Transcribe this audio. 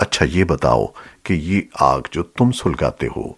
अच्छा ये बताओ कि ये आग जो तुम सुलगाते हो